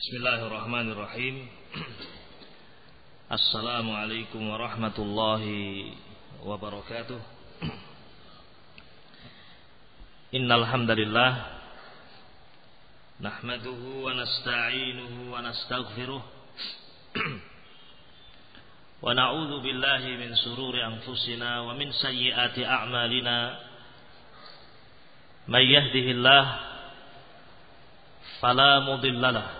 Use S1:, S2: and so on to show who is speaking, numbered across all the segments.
S1: Bismillahirrahmanirrahim. Assalamualaikum warahmatullahi wabarakatuh. Innal hamdalillah nahmaduhu wa nasta'inuhu wa nastaghfiruh wa na'udzu billahi min sururi anfusina wa min sayyiati a'malina. May yahdihillah fala mudilla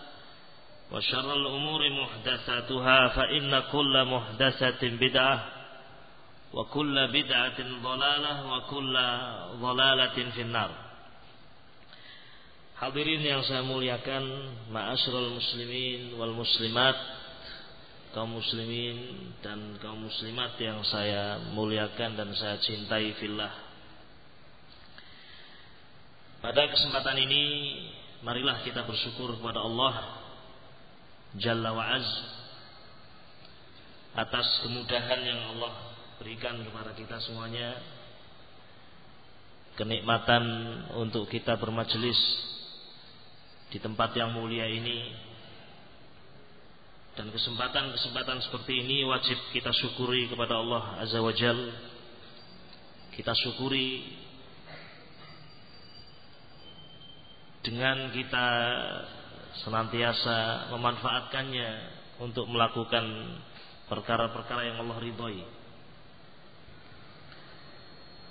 S1: وشر الأمور محدثاتها فإن كل محدثة بدعة وكل بدعة ضلالة وكل ضلالة في النار Hadirin yang saya muliakan Ma'asyiral muslimin wal muslimat Kaum muslimin dan kaum muslimat yang saya muliakan dan saya cintai fillah Pada kesempatan ini Marilah kita bersyukur kepada Allah Jalla wa Az atas kemudahan yang Allah berikan kepada kita semuanya kenikmatan untuk kita bermajelis di tempat yang mulia ini dan kesempatan-kesempatan seperti ini wajib kita syukuri kepada Allah Azza wa Jal. Kita syukuri dengan kita senantiasa memanfaatkannya untuk melakukan perkara-perkara yang Allah ridhoi.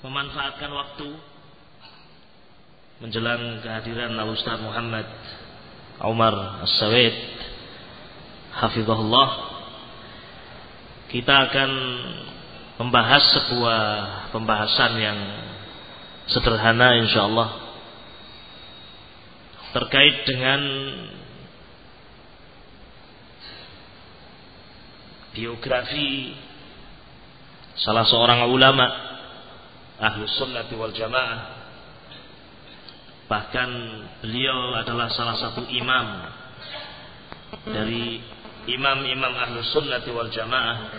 S1: Memanfaatkan waktu menjelang kehadiran Al Ustaz Muhammad Umar As-Saweid hafizahullah kita akan membahas sebuah pembahasan yang sederhana insyaallah terkait dengan biografi salah seorang ulama ahlu sunnati wal jamaah. Bahkan beliau adalah salah satu imam dari imam-imam ahlu sunnati wal jamaah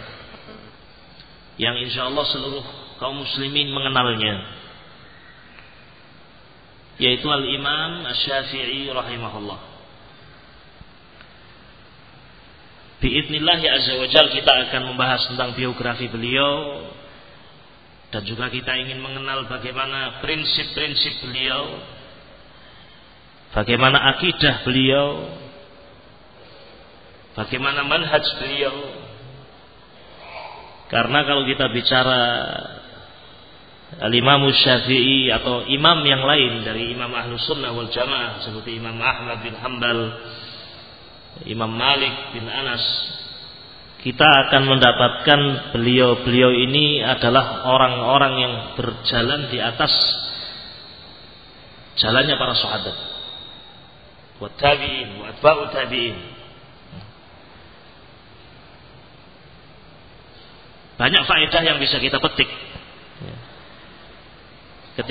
S1: yang insya Allah seluruh kaum muslimin mengenalnya yaitu Al-Imam Asy-Syafi'i rahimahullah. Biidznillah ya azza wajal kita akan membahas tentang biografi beliau dan juga kita ingin mengenal bagaimana prinsip-prinsip beliau, bagaimana akidah beliau, bagaimana manhaj beliau. Karena kalau kita bicara Al-Imam Syafi'i atau imam yang lain dari imam ahlu sunnah wal jamaah seperti Imam Ahmad bin Hambal Imam Malik bin Anas. Kita akan mendapatkan beliau-beliau ini adalah orang-orang yang berjalan di atas jalannya para sahabat. Wa tabi'in wa atba'u tabi'in. Banyak faedah yang bisa kita petik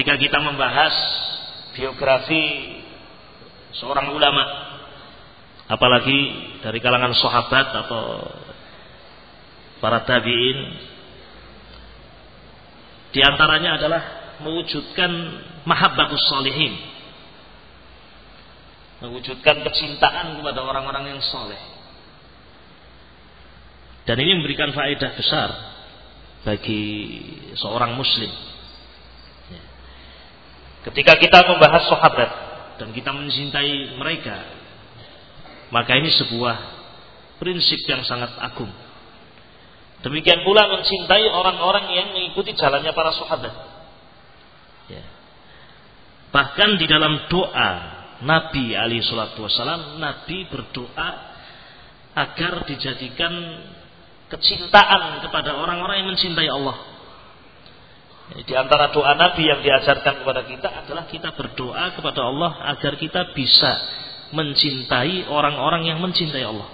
S1: ketika kita membahas biografi seorang ulama apalagi dari kalangan sahabat atau para tabi'in di antaranya adalah mewujudkan mahabbatus salihin. Mewujudkan kecintaan kepada orang-orang yang soleh. Dan ini memberikan faedah besar bagi seorang muslim. Ketika kita membahas sahabat dan kita mencintai mereka, maka ini sebuah prinsip yang sangat agung. Demikian pula mencintai orang-orang yang mengikuti jalannya para sahabat. Ya. Bahkan di dalam doa Nabi Ali Shallallahu Wasallam, Nabi berdoa agar dijadikan kecintaan kepada orang-orang yang mencintai Allah. Di antara doa Nabi yang diajarkan kepada kita adalah kita berdoa kepada Allah agar kita bisa mencintai orang-orang yang mencintai Allah.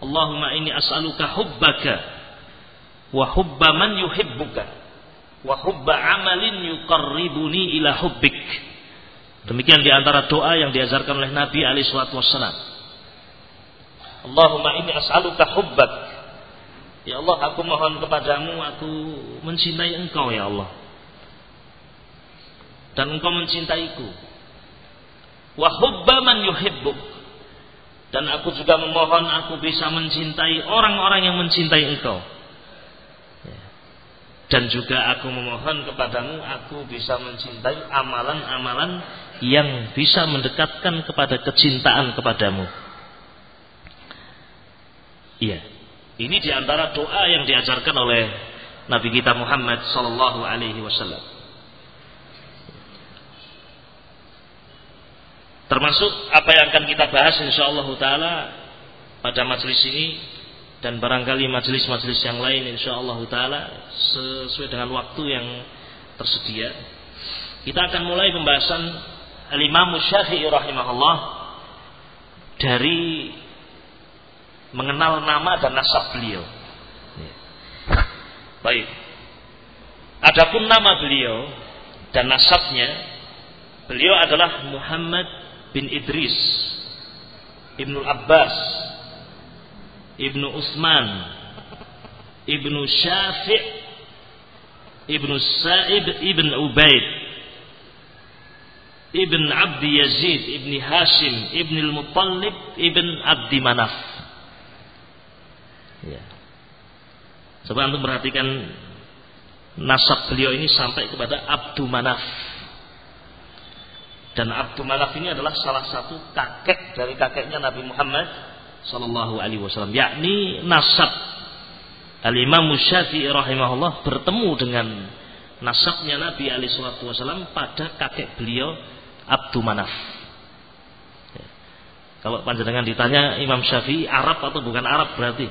S1: Allahumma inni as'aluka hubbaka wa hubba man yuhibbuka wa hubba amalin yuqarribuni ila hubbik. Demikian di antara doa yang diajarkan oleh Nabi alaihi salatu wassalam. Allahumma inni as'aluka hubbak. Ya Allah, aku mohon kepadamu aku mencintai Engkau ya Allah. Dan Engkau mencintaiku. Wa hubba man yuhibbuk dan aku juga memohon aku bisa mencintai orang-orang yang mencintai engkau. Ya. Dan juga aku memohon kepadamu aku bisa mencintai amalan-amalan yang bisa mendekatkan kepada kecintaan kepadamu. Iya. Ini di antara doa yang diajarkan oleh Nabi kita Muhammad Sallallahu Alaihi Wasallam. Termasuk apa yang akan kita bahas insyaallah taala pada majelis ini dan barangkali majelis-majelis yang lain insyaallah taala sesuai dengan waktu yang tersedia. Kita akan mulai pembahasan Al-Imam Syafi'i rahimahullah dari mengenal nama dan nasab beliau. Baik. Adapun nama beliau dan nasabnya, beliau adalah Muhammad bin Idris Ibnu Abbas Ibnu Utsman Ibnu Syafi' Ibnu Sa'ib Ibn Ubaid Ibn Abdi Yazid Ibn Hashim Ibn Al-Muttalib Ibn Abdi Manaf ya. Coba untuk perhatikan nasab beliau ini sampai kepada Abdu Manaf. Dan Abdul Manaf ini adalah salah satu kakek dari kakeknya Nabi Muhammad Sallallahu Alaihi Wasallam, yakni nasab. Al Imam Syafi'i rahimahullah bertemu dengan nasabnya Nabi Ali Wasallam pada kakek beliau Abdul Manaf. Kalau panjenengan ditanya Imam Syafi'i Arab atau bukan Arab berarti?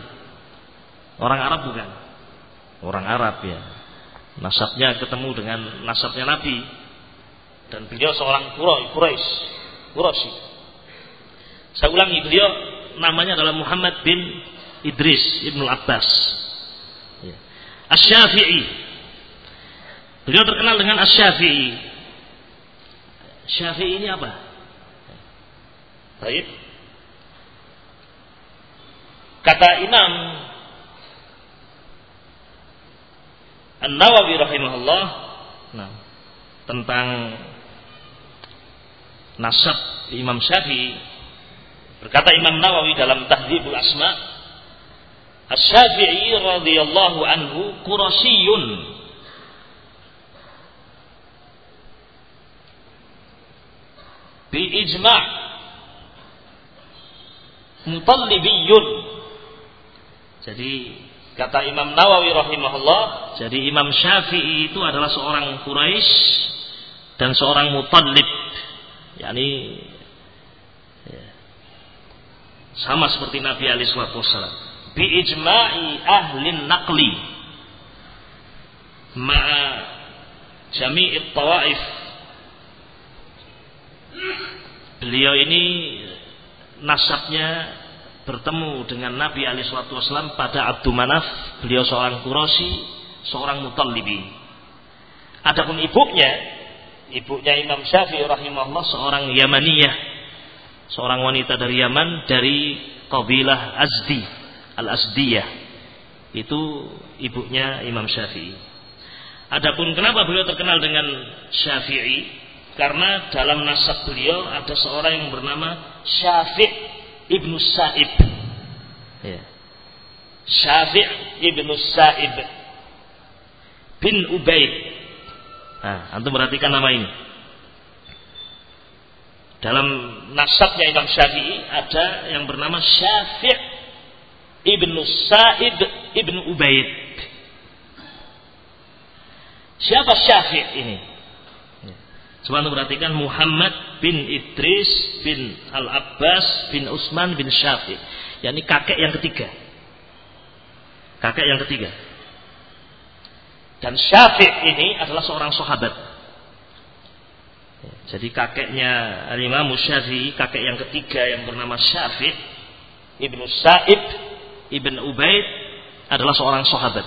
S1: Orang Arab bukan orang Arab ya. Nasabnya ketemu dengan nasabnya Nabi dan beliau seorang Quraisy. Quraisy. Saya ulangi beliau namanya adalah Muhammad bin Idris Ibnu Abbas. Ya. Asy-Syafi'i. Beliau terkenal dengan Asy-Syafi'i. Syafi'i ini apa? Baik. Kata Imam An-Nawawi rahimahullah nah, tentang nasab Imam Syafi'i. Berkata Imam Nawawi dalam Tahdhibul Asma Asy-Syafi'i radhiyallahu anhu Qurasiyun. Bi ijma' mutallibiyun. Jadi kata Imam Nawawi rahimahullah jadi Imam Syafi'i itu adalah seorang Quraisy dan seorang mutallib. Yakni ya, sama seperti Nabi Ali Wasallam bi ijma'i ahli naqli ma'a jami'i tawaif. Beliau ini nasabnya bertemu dengan Nabi Ali Wasallam pada Abdul Manaf beliau seorang Quraisy seorang Mutallibi adapun ibunya ibunya Imam Syafi'i rahimahullah seorang Yamaniyah seorang wanita dari Yaman dari kabilah Azdi al-Asdiyah Itu ibunya Imam Syafi'i. Adapun kenapa beliau terkenal dengan Syafi'i? Karena dalam nasab beliau ada seorang yang bernama Syafi' ibnu Sa'ib. Ya. Syafi' ibnu Sa'ib bin Ubaid. Nah, antum perhatikan nama ini. Dalam nasabnya Imam Syafi'i ada yang bernama Syafi' ibnu Sa'id ibnu Ubaid. Siapa Syafi' ini? Coba anda perhatikan Muhammad bin Idris bin Al-Abbas bin Utsman bin Syafi'. yakni kakek yang ketiga. Kakek yang ketiga. Dan Syafi' ini adalah seorang sahabat. Jadi kakeknya Imam Syafi'i, kakek yang ketiga yang bernama Syafi' Ibnu Sa'ib Ibn Ubaid adalah seorang sahabat.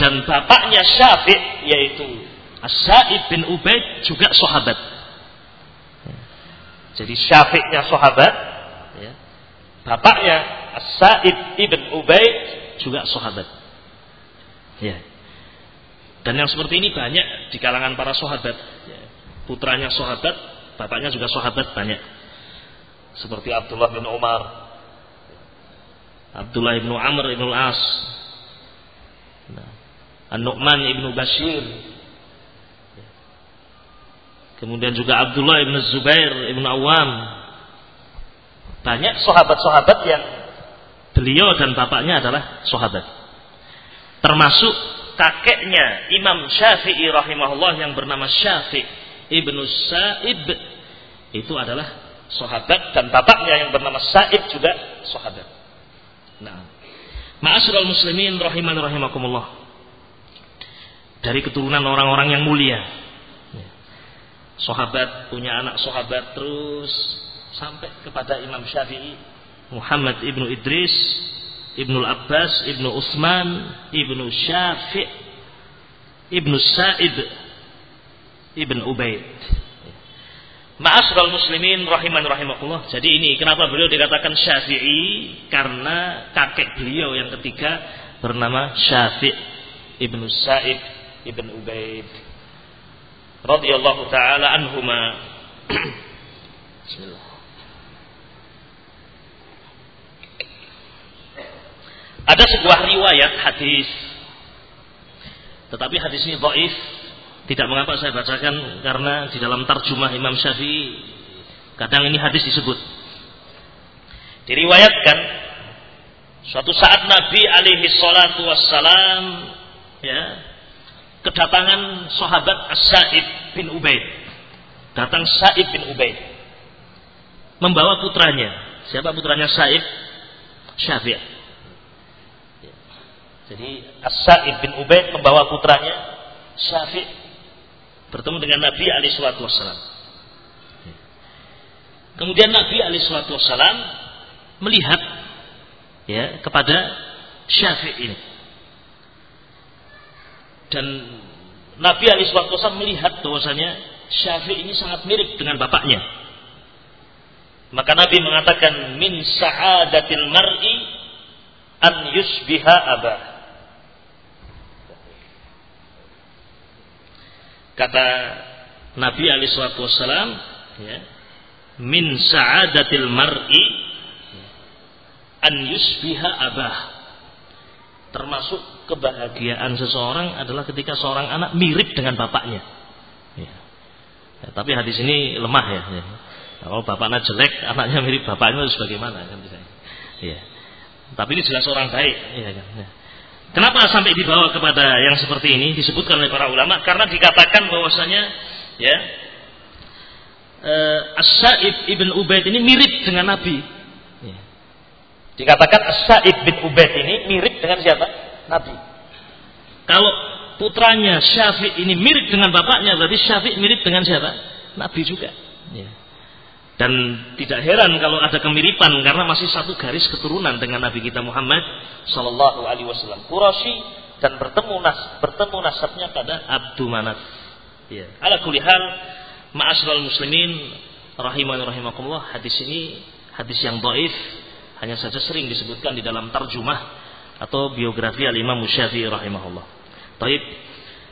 S1: Dan bapaknya Syafi' yaitu As-Sa'ib bin Ubaid juga sahabat. Jadi Syafi'nya sahabat, ya. bapaknya As-Sa'ib ibn Ubaid juga sahabat. Ya. Dan yang seperti ini banyak di kalangan para sahabat. Putranya sahabat, bapaknya juga sahabat banyak. Seperti Abdullah bin Umar, Abdullah bin Amr bin nah, An-Nu'man bin Bashir, kemudian juga Abdullah bin Zubair bin Awam. Banyak sahabat-sahabat yang beliau dan bapaknya adalah sahabat. Termasuk kakeknya Imam Syafi'i rahimahullah yang bernama Syafi' ibnu Sa'ib itu adalah sahabat dan bapaknya yang bernama Sa'ib juga sahabat. Nah, ma'asyiral muslimin rahiman rahimakumullah. Dari keturunan orang-orang yang mulia. Sahabat punya anak sahabat terus sampai kepada Imam Syafi'i Muhammad ibnu Idris Ibnu Abbas, Ibnu Utsman, Ibnu Syafi' Ibnu Sa'id Ibn Ubaid. Ma'asral muslimin rahiman rahimakumullah. Jadi ini kenapa beliau dikatakan Syafi'i? Karena kakek beliau yang ketiga bernama Syafi' Ibnu Sa'id Ibn Ubaid radhiyallahu taala anhuma. Bismillah. Ada sebuah riwayat hadis. Tetapi hadis ini dhaif. Tidak mengapa saya bacakan karena di dalam tarjumah Imam Syafi'i kadang ini hadis disebut. Diriwayatkan suatu saat Nabi alaihi salatu wassalam ya kedatangan sahabat As-Sa'id bin Ubaid. Datang Sa'id bin Ubaid membawa putranya. Siapa putranya Sa'id? Syafi'i. Jadi As-Sa'id bin Ubaid membawa putranya Syafi' bertemu dengan Nabi alaihi salatu wasallam. Kemudian Nabi alaihi salatu wasallam melihat ya kepada Syafi' ini. Dan Nabi salatu wasallam melihat bahwasanya Syafi' ini sangat mirip dengan bapaknya. Maka Nabi mengatakan min sa'adatil mar'i an yusbiha abah. Kata Nabi Ali Wasallam, ya, min sa'adatil mar'i an yusbiha abah. Termasuk kebahagiaan seseorang adalah ketika seorang anak mirip dengan bapaknya. Ya. Ya, tapi hadis ini lemah ya. ya. Kalau bapaknya jelek, anaknya mirip bapaknya itu bagaimana kan Ya. Tapi ini jelas orang baik. Ya, kan? ya. Kenapa sampai dibawa kepada yang seperti ini disebutkan oleh para ulama? Karena dikatakan bahwasanya ya uh, As-Sa'ib ibn Ubaid ini mirip dengan Nabi. Dikatakan As-Sa'ib bin Ubaid ini mirip dengan siapa? Nabi. Kalau putranya Syafi' ini mirip dengan bapaknya, berarti Syafi' mirip dengan siapa? Nabi juga. Ya. Dan tidak heran kalau ada kemiripan karena masih satu garis keturunan dengan Nabi kita Muhammad Sallallahu Alaihi Wasallam. Quraisy dan bertemu nas bertemu nasabnya pada Abdu Manaf. Ya. Ala kulihal ma'asral muslimin rahiman rahimakumullah hadis ini hadis yang doif hanya saja sering disebutkan di dalam tarjumah atau biografi al-Imam rahimahullah. Taib.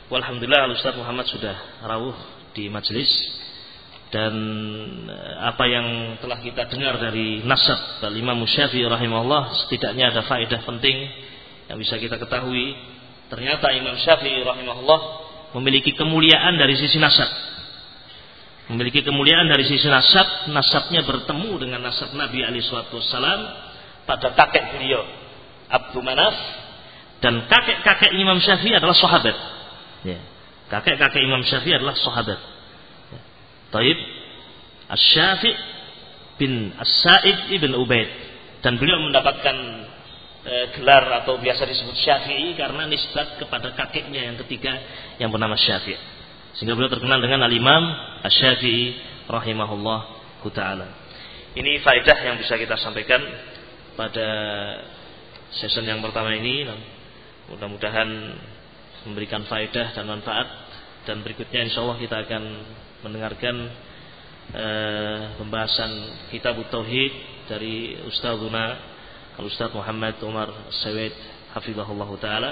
S1: Walhamdulillah Al-Ustaz Muhammad sudah rawuh di majelis dan eh, apa yang telah kita dengar dari nasab al-Imam rahimahullah setidaknya ada faedah penting yang bisa kita ketahui. Ternyata Imam Syafi'i rahimahullah memiliki kemuliaan dari sisi nasab memiliki kemuliaan dari sisi nasab, nasabnya bertemu dengan nasab Nabi Ali Wasallam pada kakek beliau Abdul Manaf dan kakek-kakek Imam Syafi'i adalah sahabat. Ya. Kakek-kakek Imam Syafi'i adalah sahabat. Ya. Taib Asy-Syafi' bin As-Sa'id ibn Ubaid dan beliau mendapatkan e, gelar atau biasa disebut Syafi'i karena nisbat kepada kakeknya yang ketiga yang bernama Syafi'i. Sehingga beliau terkenal dengan Al-Imam Asy-Syafi'i rahimahullah taala. Ini faedah yang bisa kita sampaikan pada season yang pertama ini. Mudah-mudahan memberikan faedah dan manfaat dan berikutnya insya Allah kita akan mendengarkan uh, pembahasan kitab Tauhid dari Ustazuna Al-Ustaz Muhammad Umar Sawid Hafizahullah Ta'ala